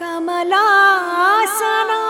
कमलासना।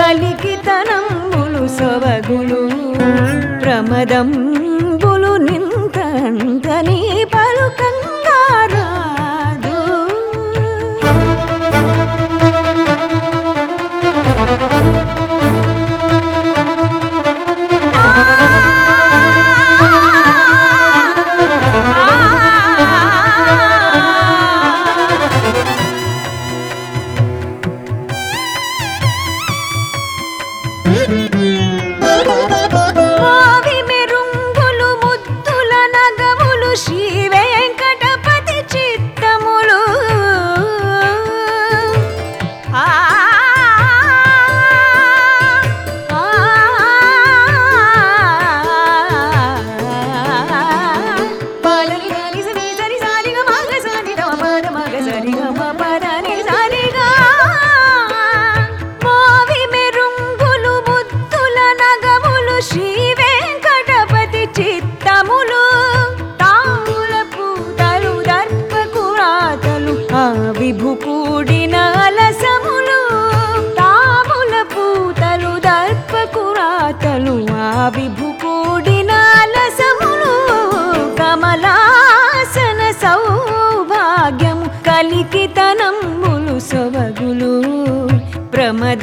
కలికితనంబులు సొబగులు ప్రమదం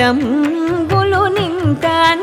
రంగులు నింకన్